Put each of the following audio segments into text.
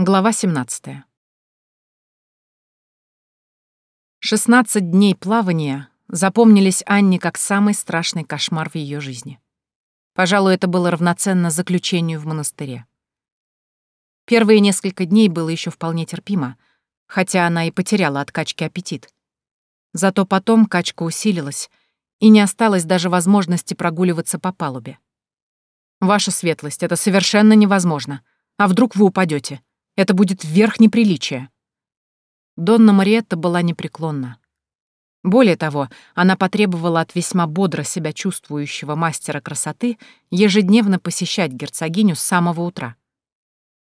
Глава 17. 16 дней плавания запомнились Анне как самый страшный кошмар в ее жизни. Пожалуй, это было равноценно заключению в монастыре. Первые несколько дней было еще вполне терпимо, хотя она и потеряла от качки аппетит. Зато потом качка усилилась, и не осталось даже возможности прогуливаться по палубе. «Ваша светлость, это совершенно невозможно. А вдруг вы упадете? Это будет верх неприличия». Донна Мариетта была непреклонна. Более того, она потребовала от весьма бодро себя чувствующего мастера красоты ежедневно посещать герцогиню с самого утра.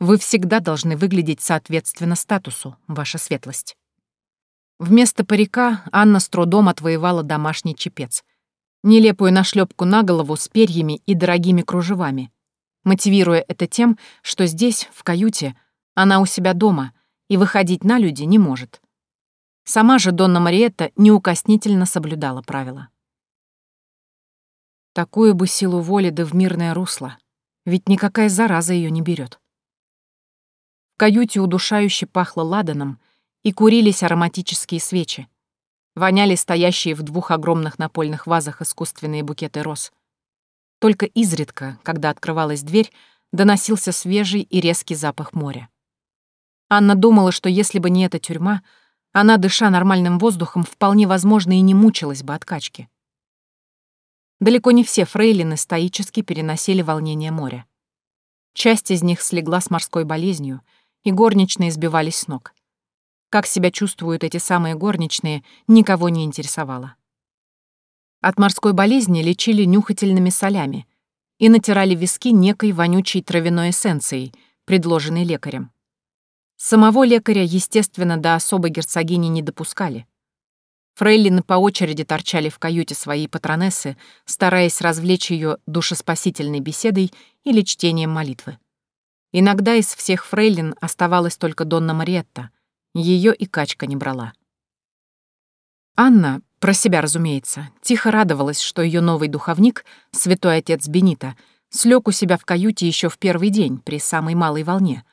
Вы всегда должны выглядеть соответственно статусу, ваша светлость. Вместо парика Анна с трудом отвоевала домашний чепец. Нелепую нашлепку на голову с перьями и дорогими кружевами, мотивируя это тем, что здесь, в каюте, она у себя дома и выходить на люди не может. Сама же Донна Мариетта неукоснительно соблюдала правила. Такую бы силу воли да в мирное русло, ведь никакая зараза ее не берет. В каюте удушающе пахло ладаном, и курились ароматические свечи. Воняли стоящие в двух огромных напольных вазах искусственные букеты роз. Только изредка, когда открывалась дверь, доносился свежий и резкий запах моря. Анна думала, что если бы не эта тюрьма, она, дыша нормальным воздухом, вполне возможно и не мучилась бы от качки. Далеко не все фрейлины стоически переносили волнение моря. Часть из них слегла с морской болезнью, и горничные сбивались с ног. Как себя чувствуют эти самые горничные, никого не интересовало. От морской болезни лечили нюхательными солями и натирали виски некой вонючей травяной эссенцией, предложенной лекарем. Самого лекаря, естественно, до особой герцогини не допускали. Фрейлины по очереди торчали в каюте своей патронессы, стараясь развлечь ее душеспасительной беседой или чтением молитвы. Иногда из всех фрейлин оставалась только Донна Мариетта — ее и качка не брала. Анна, про себя, разумеется, тихо радовалась, что ее новый духовник, святой отец Бенита, слег у себя в каюте еще в первый день при самой малой волне,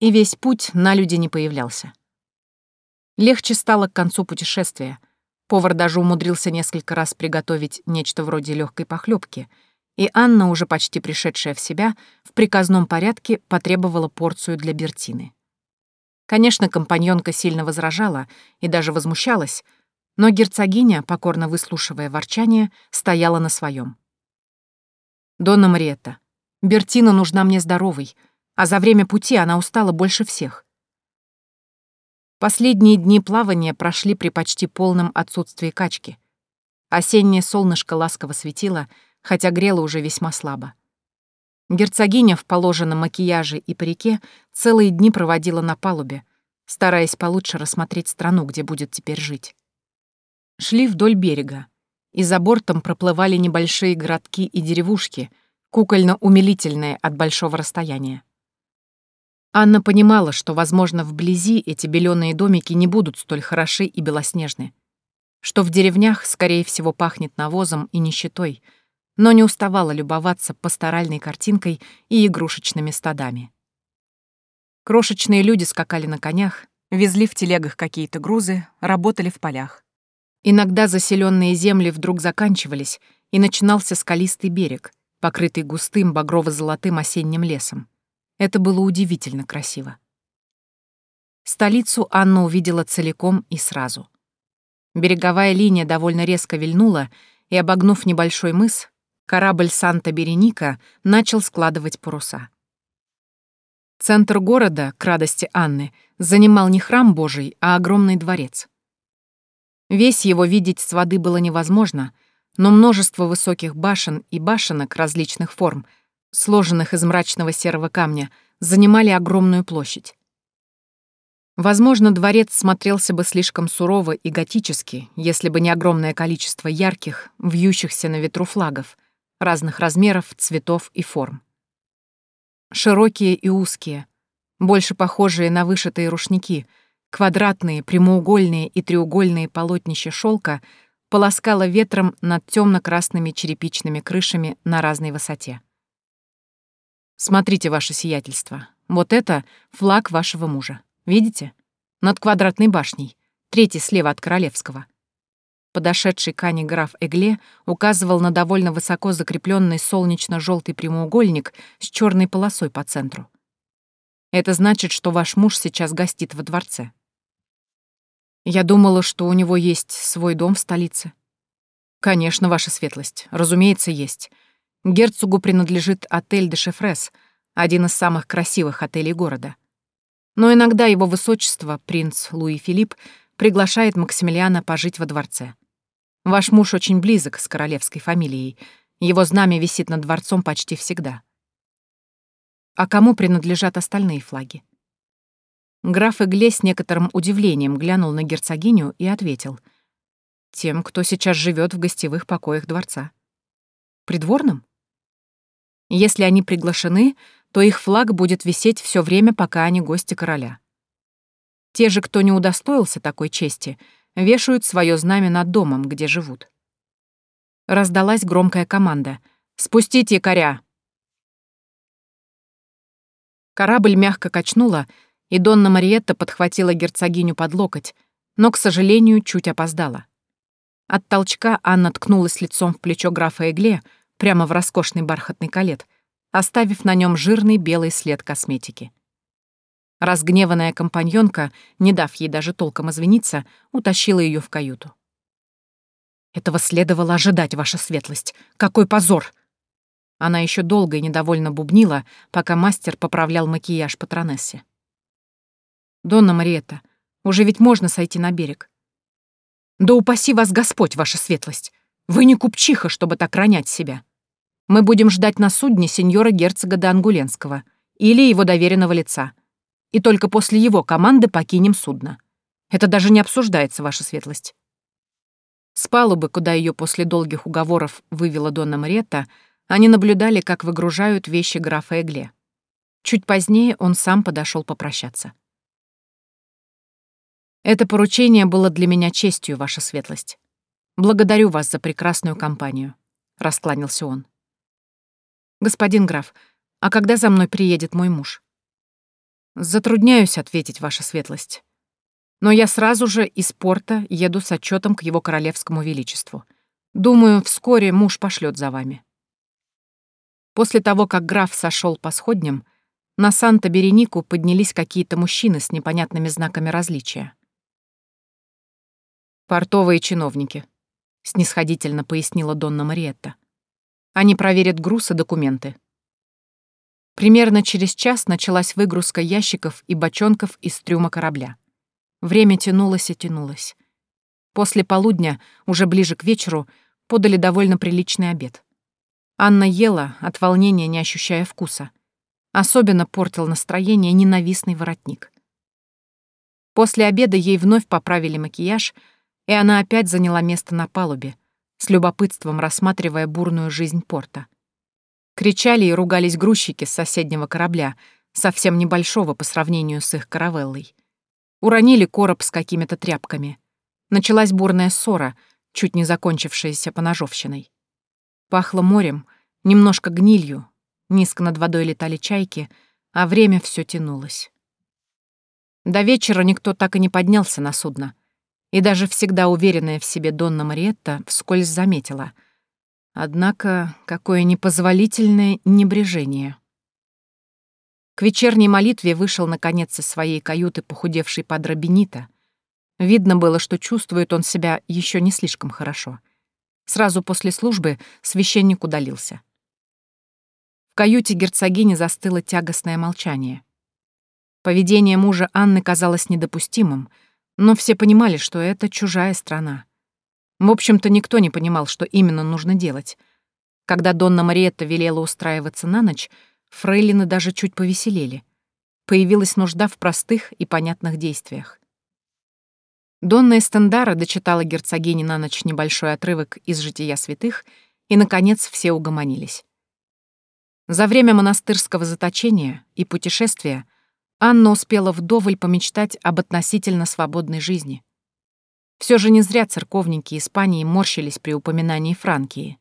и весь путь на люди не появлялся. Легче стало к концу путешествия. Повар даже умудрился несколько раз приготовить нечто вроде легкой похлебки, и Анна, уже почти пришедшая в себя, в приказном порядке потребовала порцию для Бертины. Конечно, компаньонка сильно возражала и даже возмущалась, но герцогиня, покорно выслушивая ворчание, стояла на своем. «Донна Мариетта, Бертина нужна мне здоровой, а за время пути она устала больше всех. Последние дни плавания прошли при почти полном отсутствии качки. Осеннее солнышко ласково светило, хотя грело уже весьма слабо. Герцогиня в положенном макияже и парике целые дни проводила на палубе, стараясь получше рассмотреть страну, где будет теперь жить. Шли вдоль берега, и за бортом проплывали небольшие городки и деревушки, кукольно-умилительные от большого расстояния. Анна понимала, что, возможно, вблизи эти беленые домики не будут столь хороши и белоснежны, что в деревнях, скорее всего, пахнет навозом и нищетой — но не уставала любоваться пасторальной картинкой и игрушечными стадами. Крошечные люди скакали на конях, везли в телегах какие-то грузы, работали в полях. Иногда заселенные земли вдруг заканчивались, и начинался скалистый берег, покрытый густым багрово-золотым осенним лесом. Это было удивительно красиво. Столицу Анна увидела целиком и сразу. Береговая линия довольно резко вильнула, и, обогнув небольшой мыс, корабль «Санта-Береника» начал складывать паруса. Центр города, к радости Анны, занимал не храм Божий, а огромный дворец. Весь его видеть с воды было невозможно, но множество высоких башен и башенок различных форм, сложенных из мрачного серого камня, занимали огромную площадь. Возможно, дворец смотрелся бы слишком сурово и готически, если бы не огромное количество ярких, вьющихся на ветру флагов, разных размеров, цветов и форм. Широкие и узкие, больше похожие на вышитые рушники, квадратные, прямоугольные и треугольные полотнища шелка полоскало ветром над темно-красными черепичными крышами на разной высоте. «Смотрите, ваше сиятельство, Вот это флаг вашего мужа. Видите? Над квадратной башней. Третий слева от королевского. Подошедший к Ане граф Эгле указывал на довольно высоко закрепленный солнечно-желтый прямоугольник с черной полосой по центру. Это значит, что ваш муж сейчас гостит во дворце. Я думала, что у него есть свой дом в столице. Конечно, ваша светлость, разумеется, есть. Герцогу принадлежит отель де Шефрес, один из самых красивых отелей города. Но иногда его высочество, принц Луи Филипп, приглашает Максимилиана пожить во дворце. Ваш муж очень близок с королевской фамилией. Его знамя висит над дворцом почти всегда. А кому принадлежат остальные флаги? Граф Игле с некоторым удивлением глянул на герцогиню и ответил. Тем, кто сейчас живет в гостевых покоях дворца. Придворным? Если они приглашены, то их флаг будет висеть все время, пока они гости короля. Те же, кто не удостоился такой чести, вешают свое знамя над домом, где живут. Раздалась громкая команда «Спустить якоря!». Корабль мягко качнула, и Донна Мариетта подхватила герцогиню под локоть, но, к сожалению, чуть опоздала. От толчка Анна ткнулась лицом в плечо графа Эгле прямо в роскошный бархатный калет, оставив на нем жирный белый след косметики. Разгневанная компаньонка, не дав ей даже толком извиниться, утащила ее в каюту. «Этого следовало ожидать, ваша светлость. Какой позор!» Она еще долго и недовольно бубнила, пока мастер поправлял макияж патронессе. «Донна Мариетта, уже ведь можно сойти на берег». «Да упаси вас Господь, ваша светлость! Вы не купчиха, чтобы так ронять себя. Мы будем ждать на судне сеньора герцога де Ангуленского или его доверенного лица и только после его команды покинем судно. Это даже не обсуждается, ваша светлость». С палубы, куда ее после долгих уговоров вывела Донна Мариетта, они наблюдали, как выгружают вещи графа Эгле. Чуть позднее он сам подошел попрощаться. «Это поручение было для меня честью, ваша светлость. Благодарю вас за прекрасную компанию», — раскланялся он. «Господин граф, а когда за мной приедет мой муж?» Затрудняюсь ответить, ваша светлость. Но я сразу же из порта еду с отчетом к его королевскому величеству. Думаю, вскоре муж пошлет за вами. После того, как граф сошел по сходням, на Санта-Беренику поднялись какие-то мужчины с непонятными знаками различия. «Портовые чиновники», — снисходительно пояснила Донна Мариетта. «Они проверят груз и документы. Примерно через час началась выгрузка ящиков и бочонков из трюма корабля. Время тянулось и тянулось. После полудня, уже ближе к вечеру, подали довольно приличный обед. Анна ела, от волнения не ощущая вкуса. Особенно портил настроение ненавистный воротник. После обеда ей вновь поправили макияж, и она опять заняла место на палубе, с любопытством рассматривая бурную жизнь порта. Кричали и ругались грузчики с соседнего корабля, совсем небольшого по сравнению с их каравеллой. Уронили короб с какими-то тряпками. Началась бурная ссора, чуть не закончившаяся поножовщиной. Пахло морем, немножко гнилью, низко над водой летали чайки, а время все тянулось. До вечера никто так и не поднялся на судно, и даже всегда уверенная в себе Донна Мариетта вскользь заметила — Однако, какое непозволительное небрежение. К вечерней молитве вышел, наконец, из своей каюты похудевший падре Бенита. Видно было, что чувствует он себя еще не слишком хорошо. Сразу после службы священник удалился. В каюте герцогини застыло тягостное молчание. Поведение мужа Анны казалось недопустимым, но все понимали, что это чужая страна. В общем-то, никто не понимал, что именно нужно делать. Когда Донна Мариетта велела устраиваться на ночь, фрейлины даже чуть повеселели. Появилась нужда в простых и понятных действиях. Донна Эстендара дочитала герцогине на ночь небольшой отрывок из «Жития святых», и, наконец, все угомонились. За время монастырского заточения и путешествия Анна успела вдоволь помечтать об относительно свободной жизни. Все же не зря церковники Испании морщились при упоминании Франкии.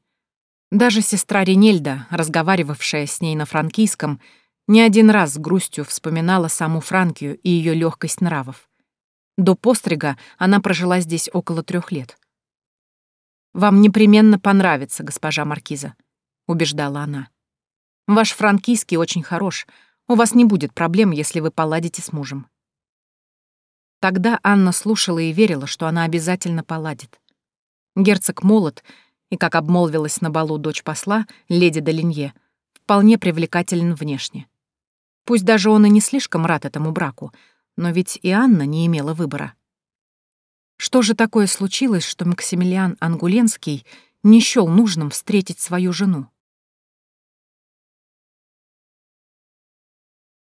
Даже сестра Ринельда, разговаривавшая с ней на франкийском, Не один раз с грустью вспоминала саму Франкию и ее легкость нравов. До пострига она прожила здесь около трех лет. «Вам непременно понравится, госпожа Маркиза», — убеждала она. «Ваш франкийский очень хорош. У вас не будет проблем, если вы поладите с мужем». Тогда Анна слушала и верила, что она обязательно поладит. Герцог молод, и, как обмолвилась на балу дочь посла, леди Долинье, вполне привлекателен внешне. Пусть даже он и не слишком рад этому браку, но ведь и Анна не имела выбора. Что же такое случилось, что Максимилиан Ангуленский не счёл нужным встретить свою жену?